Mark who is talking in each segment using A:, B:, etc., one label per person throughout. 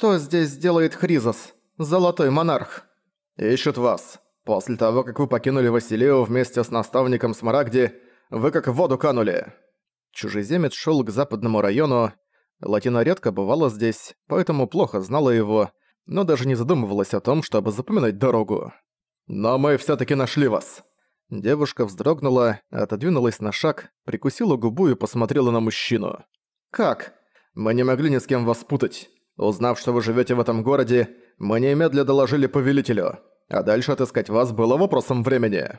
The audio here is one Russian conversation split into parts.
A: «Что здесь делает Хризос, Золотой Монарх?»
B: «Ищут вас. После того, как вы покинули Василию вместе с наставником Смарагди, вы как в воду канули». Чужеземец шел к западному району. Латина редко бывала здесь, поэтому плохо знала его, но даже не задумывалась о том, чтобы запоминать дорогу. «Но мы все таки нашли вас!» Девушка вздрогнула, отодвинулась на шаг, прикусила губу и посмотрела на мужчину. «Как? Мы не могли ни с кем вас путать. Узнав, что вы живете в этом городе, мы немедля доложили повелителю, а дальше отыскать вас было вопросом времени».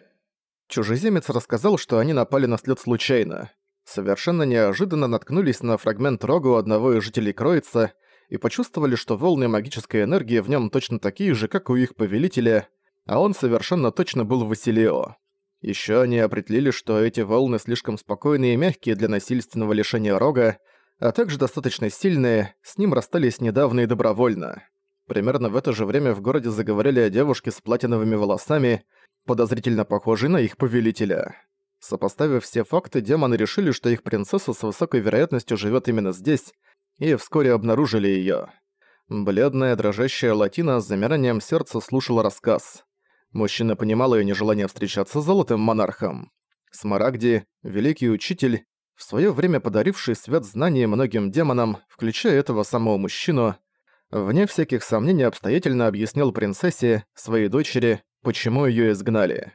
B: Чужеземец рассказал, что они напали на след случайно. Совершенно неожиданно наткнулись на фрагмент рога у одного из жителей Кроица и почувствовали, что волны магической энергии в нем точно такие же, как у их повелителя, а он совершенно точно был Василио. Еще они определили, что эти волны слишком спокойные и мягкие для насильственного лишения рога, а также достаточно сильные, с ним расстались недавно и добровольно. Примерно в это же время в городе заговорили о девушке с платиновыми волосами, подозрительно похожей на их повелителя. Сопоставив все факты, демоны решили, что их принцесса с высокой вероятностью живет именно здесь, и вскоре обнаружили ее. Бледная, дрожащая Латина с замиранием сердца слушала рассказ. Мужчина понимал ее нежелание встречаться с золотым монархом. Смарагди, великий учитель, в свое время подаривший свет знаний многим демонам, включая этого самого мужчину, вне всяких сомнений обстоятельно объяснил принцессе, своей дочери, почему ее изгнали.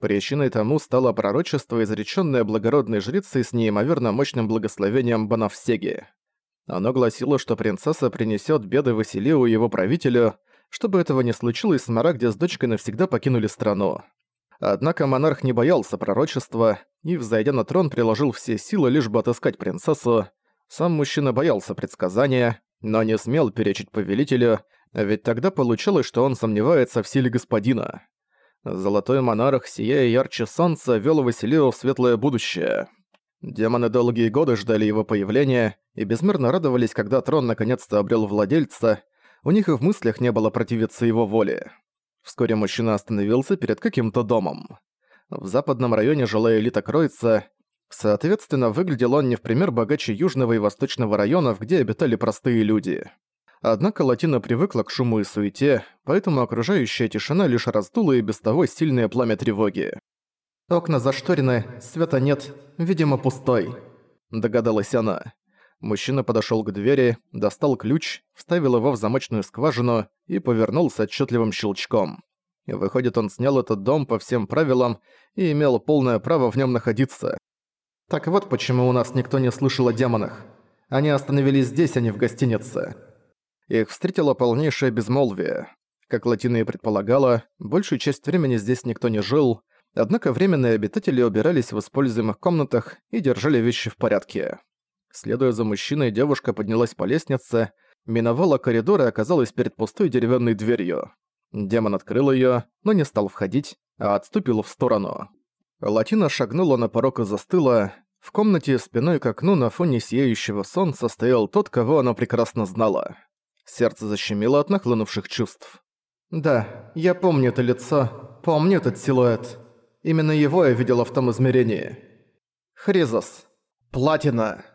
B: Причиной тому стало пророчество, изречённое благородной жрицей с неимоверно мощным благословением Банавсеги. Оно гласило, что принцесса принесёт беды Василию и его правителю, чтобы этого не случилось, Смарагде с дочкой навсегда покинули страну. Однако монарх не боялся пророчества и, взойдя на трон, приложил все силы, лишь бы отыскать принцессу. Сам мужчина боялся предсказания, но не смел перечить повелителю, ведь тогда получалось, что он сомневается в силе господина. Золотой монарх, сияя ярче солнца, вел Василио в светлое будущее. Демоны долгие годы ждали его появления и безмерно радовались, когда трон наконец-то обрел владельца, у них и в мыслях не было противиться его воле. Вскоре мужчина остановился перед каким-то домом. В западном районе жила элита Кройца, соответственно, выглядел он не в пример богаче южного и восточного районов, где обитали простые люди. Однако Латина привыкла к шуму и суете, поэтому окружающая тишина лишь раздула и без того сильное пламя тревоги. «Окна зашторены, света нет, видимо, пустой», — догадалась она. Мужчина подошёл к двери, достал ключ, вставил его в замочную скважину и повернул с отчётливым щелчком. Выходит, он снял этот дом по всем правилам и имел полное право в нём находиться. Так вот почему у нас никто не слышал о демонах. Они остановились здесь, а не в гостинице. Их встретило полнейшее безмолвие. Как Латина и предполагала, большую часть времени здесь никто не жил, однако временные обитатели убирались в используемых комнатах и держали вещи в порядке. Следуя за мужчиной, девушка поднялась по лестнице, миновала коридор и оказалась перед пустой деревянной дверью. Демон открыл её, но не стал входить, а отступил в сторону. Латина шагнула на порог и застыла. В комнате спиной к окну на фоне сияющего солнца стоял тот, кого она прекрасно знала. Сердце защемило от нахлынувших чувств. «Да, я помню это лицо, помню этот силуэт. Именно его я видела в том измерении. Хризос. Платина!»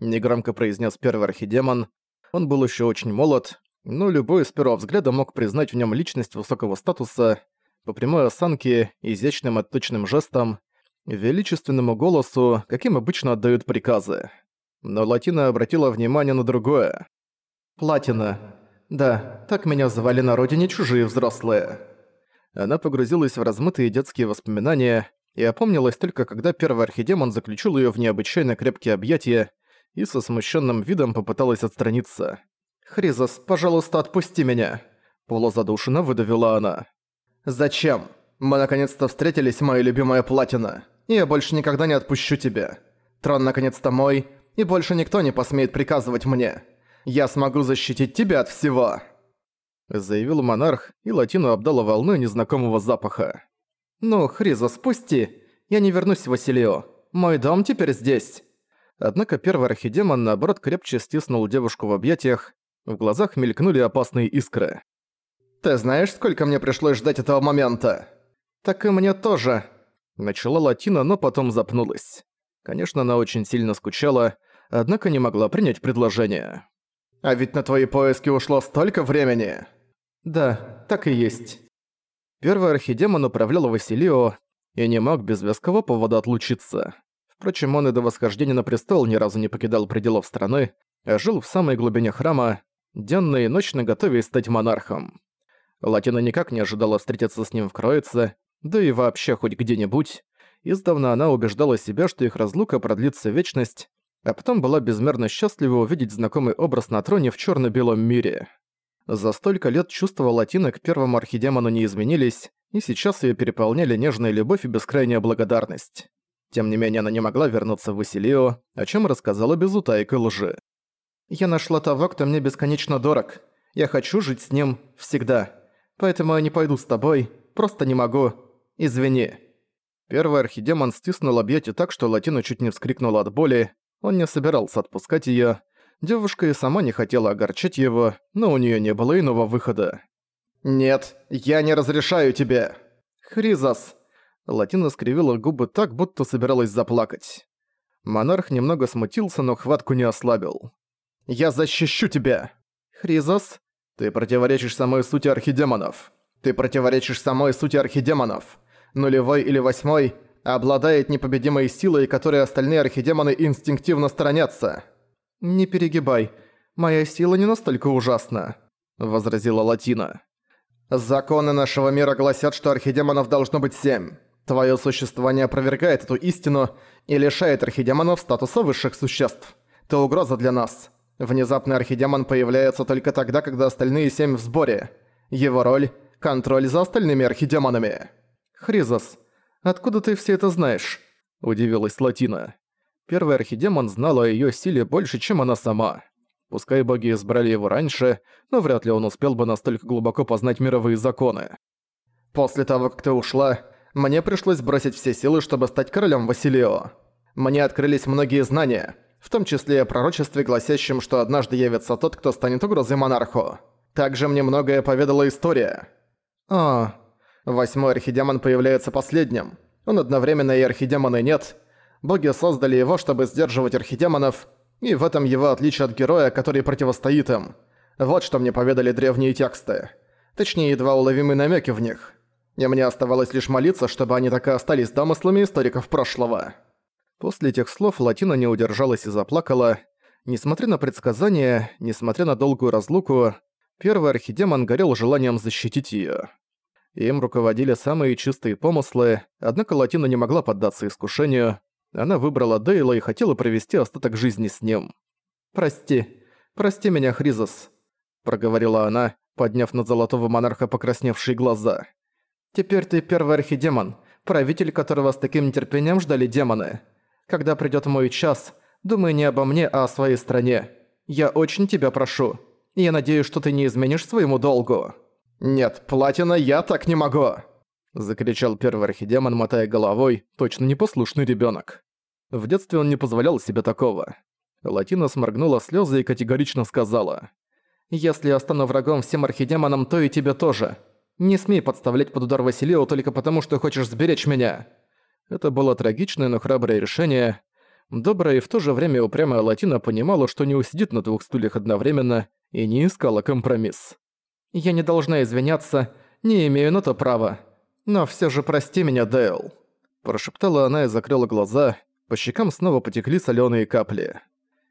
B: Негромко произнес первый архидемон. Он был еще очень молод, но любой с первого взгляда мог признать в нем личность высокого статуса, по прямой осанке, изящным отточным жестам, величественному голосу, каким обычно отдают приказы. Но Латина обратила внимание на другое. «Платина. Да, так меня звали на родине чужие взрослые». Она погрузилась в размытые детские воспоминания и опомнилась только когда первый архидемон заключил ее в необычайно крепкие объятия, и со смущенным видом попыталась отстраниться. «Хризос, пожалуйста, отпусти меня!» Полузадушенно выдавила она. «Зачем? Мы наконец-то встретились, моя любимая платина. И я больше никогда не отпущу тебя. Трон наконец-то мой, и больше никто не посмеет приказывать мне. Я смогу защитить тебя от всего!» Заявил монарх, и Латину обдала волной незнакомого запаха. «Ну, Хризос, спусти! Я не вернусь в Василио. Мой дом теперь здесь!» Однако первый архидемон, наоборот, крепче стиснул девушку в объятиях, в глазах мелькнули опасные искры. «Ты знаешь, сколько мне пришлось ждать этого момента?» «Так и мне тоже», — начала Латина, но потом запнулась. Конечно, она очень сильно скучала, однако не могла принять предложение. А ведь на твои поиски ушло столько времени!»
A: «Да, так и есть».
B: Первый архидемон управлял Василио и не мог без веского повода отлучиться. Впрочем, он и до восхождения на престол ни разу не покидал пределов страны, а жил в самой глубине храма, денно и ночно готовясь стать монархом. Латина никак не ожидала встретиться с ним в Кроице, да и вообще хоть где-нибудь. Издавна она убеждала себя, что их разлука продлится вечность, а потом была безмерно счастлива увидеть знакомый образ на троне в черно белом мире. За столько лет чувства Латины к первому архидемону не изменились, и сейчас ее переполняли нежная любовь и бескрайняя благодарность. Тем не менее, она не могла вернуться в Василио, о чем рассказала без лжи.
A: «Я нашла того, кто мне бесконечно дорог. Я хочу жить с ним всегда. Поэтому я не пойду с тобой, просто не могу. Извини».
B: Первый архидемон стиснул объятие так, что Латина чуть не вскрикнула от боли. Он не собирался отпускать её. Девушка и сама не хотела огорчать его, но у неё не было иного выхода.
A: «Нет, я не разрешаю тебе!»
B: «Хризас!» Латина скривила губы так, будто собиралась заплакать. Монарх немного смутился, но хватку не ослабил.
A: «Я защищу тебя!»
B: «Хризас, ты противоречишь самой сути архидемонов. Ты противоречишь самой сути архидемонов. Нулевой или восьмой обладает непобедимой силой, которой остальные архидемоны инстинктивно сторонятся».
A: «Не перегибай. Моя сила не настолько ужасна», —
B: возразила Латина.
A: «Законы нашего мира гласят, что архидемонов должно быть семь. Твое существование опровергает эту истину и лишает архидемонов статуса высших существ. Ты угроза для нас. Внезапный архидемон появляется только тогда, когда остальные семь в сборе. Его роль — контроль за остальными архидемонами.
B: Хризос, откуда ты все это знаешь? Удивилась Латина. Первый архидемон знал о её силе больше, чем она сама. Пускай боги избрали его раньше, но вряд ли он успел бы настолько глубоко познать мировые законы.
A: «После того, как ты ушла, мне пришлось бросить все силы, чтобы стать королем Василио. Мне открылись многие знания, в том числе о пророчестве, гласящем, что однажды явится тот, кто станет угрозой монарху. Также мне многое поведала история. А, восьмой архидемон появляется последним. Он одновременно и архидемон и нет. Боги создали его, чтобы сдерживать архидемонов, и в этом его отличие от героя, который противостоит им. Вот что мне поведали древние тексты. Точнее, едва уловимые намеки в них и мне оставалось лишь молиться, чтобы они так и остались домыслами историков прошлого.
B: После этих слов Латина не удержалась и заплакала. Несмотря на предсказания, несмотря на долгую разлуку, первый архидемон горел желанием защитить её. Им руководили самые чистые помыслы, однако Латина не могла поддаться искушению. Она выбрала Дейла и хотела провести остаток жизни с ним.
A: «Прости, прости меня, Хризос», — проговорила она, подняв над золотого монарха покрасневшие глаза. Теперь ты первый архидемон, правитель которого с таким нетерпением ждали демоны. Когда придёт мой час, думай не обо мне, а о своей стране. Я очень тебя прошу. Я надеюсь, что ты не изменишь своему долгу».
B: «Нет, Платина, я так не могу!» Закричал первый архидемон, мотая головой, точно непослушный ребёнок. В детстве он не позволял себе такого. Латина сморгнула слёзы и категорично сказала.
A: «Если я стану врагом всем архидемонам, то и тебе тоже. Не смей подставлять под удар Василио только потому, что хочешь сберечь меня».
B: Это было трагичное, но храброе решение. Добрая и в то же время упрямая Латина понимала, что не усидит на двух стульях одновременно и не искала компромисс.
A: «Я не должна извиняться, не имею на то права. Но все же прости меня, Дейл», –
B: прошептала она и закрыла глаза. По щекам снова потекли соленые капли.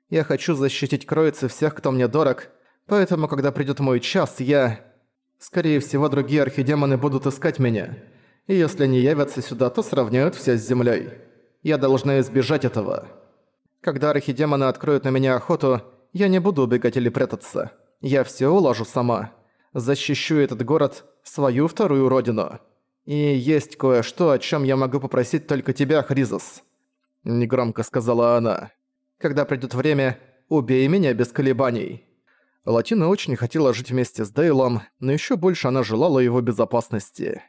A: «Я хочу защитить Кроицы всех, кто мне дорог, поэтому, когда придет мой час, я...» Скорее всего, другие архидемоны будут искать меня. И если они явятся сюда, то сравняют все с землей. Я должна избежать этого. Когда архидемоны откроют на меня охоту, я не буду убегать или прятаться. Я все уложу сама. Защищу этот город, свою вторую родину. И есть кое-что, о чем я могу попросить только тебя, Хризос. Негромко сказала она. Когда придет время, убей меня без колебаний.
B: Латина очень хотела жить вместе с Дейлом, но еще больше она желала его безопасности.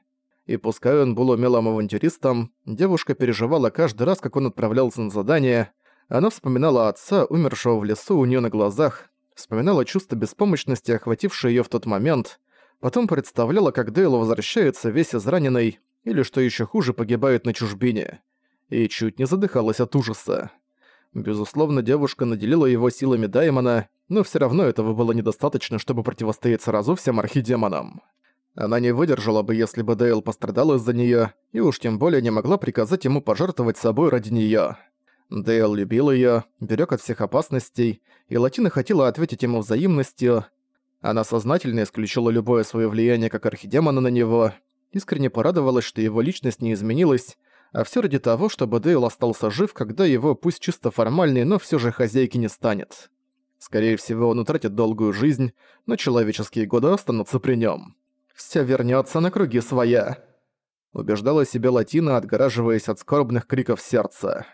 B: И пускай он был умелым авантюристом, девушка переживала каждый раз, как он отправлялся на задание. Она вспоминала отца, умершего в лесу у нее на глазах, вспоминала чувство беспомощности, охватившее ее в тот момент, потом представляла, как Дейл возвращается весь израненный, или, что еще хуже, погибает на чужбине. И чуть не задыхалась от ужаса.
A: Безусловно, девушка наделила его силами Даймона, но все равно этого было недостаточно, чтобы противостоять сразу всем архидемонам. Она не выдержала бы, если бы Дейл пострадал из-за нее, и уж тем более не могла приказать ему пожертвовать собой ради нее. Дейл любил ее, берег от всех опасностей, и Латина хотела ответить ему взаимностью. Она сознательно исключила любое свое влияние как архидемона на него, искренне порадовалась, что его личность не изменилась, а все ради того, чтобы Дейл остался жив, когда его, пусть чисто формальный, но все же хозяйки не станет. Скорее всего, он утратит долгую жизнь, но человеческие годы останутся при нем. Все вернется на круги своя. Убеждала себя Латина, отгораживаясь от скорбных криков сердца.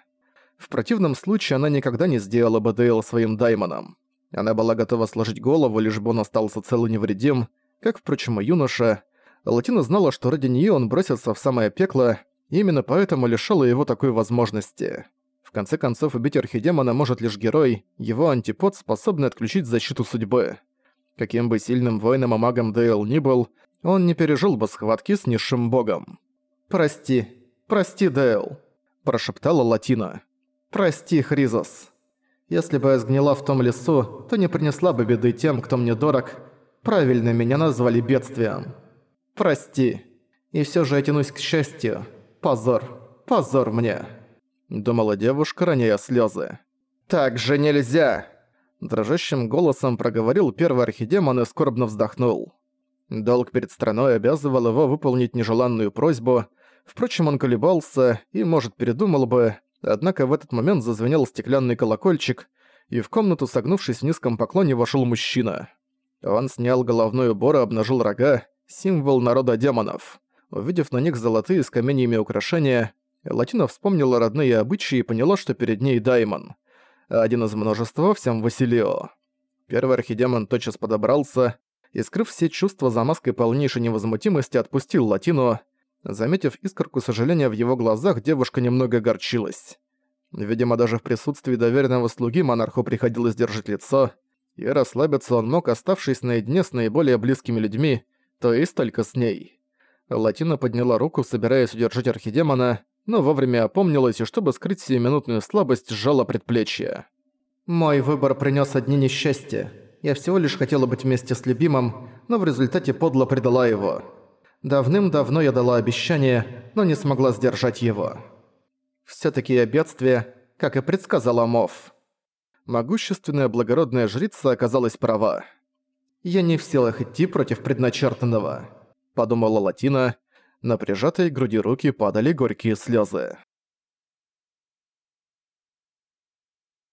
A: В противном случае она никогда не сделала бы Дейл своим даймоном. Она была готова сложить голову, лишь бы он остался цел и невредим, как, впрочем, и юноша. Латина знала, что ради нее он бросится в самое пекло, именно поэтому лишала его такой возможности. В конце концов, убить архидемона может лишь герой, его антипод, способный отключить защиту судьбы. Каким бы сильным воином и магом Дейл ни был, он не пережил бы схватки с низшим богом. «Прости, прости, Дейл», – прошептала Латина. «Прости, Хризос. Если бы я сгнила в том лесу, то не принесла бы беды тем, кто мне дорог. Правильно меня назвали бедствием. Прости. И все же я тянусь к счастью. Позор, позор мне», – думала девушка, роняя слезы. «Так же нельзя!» Дрожащим голосом проговорил первый архидемон и скорбно вздохнул. Долг перед страной обязывал его выполнить нежеланную просьбу, впрочем, он колебался и, может, передумал бы, Однако в этот момент зазвенел стеклянный колокольчик, и в комнату, согнувшись в низком поклоне, вошел мужчина. Он снял головной убор и обнажил рога, символ народа демонов. Увидев на них золотые с каменьями украшения, Латина вспомнила родные обычаи и поняла, что перед ней Даймон. Один из множества всем Василио. Первый архидемон тотчас подобрался и, скрыв все чувства за маской полнейшей невозмутимости, отпустил Латину, Заметив искорку сожаления в его глазах, девушка немного огорчилась. Видимо, даже в присутствии доверенного слуги монарху приходилось держать лицо, и расслабиться он мог, оставшись наедине с наиболее близкими людьми, то есть только с ней. Латина подняла руку, собираясь удержать архидемона, но вовремя опомнилась и, чтобы скрыть сиюминутную слабость, сжала предплечье. «Мой выбор принес одни несчастья. Я всего лишь хотела быть вместе с любимым, но в результате подло предала его. Давным-давно я дала обещание, но не смогла сдержать его. Всё-таки я бедствие, как и предсказала Мов. Могущественная благородная жрица оказалась права. «Я не в силах идти против предначертанного», — подумала Латина. На прижатой груди руки падали горькие слёзы.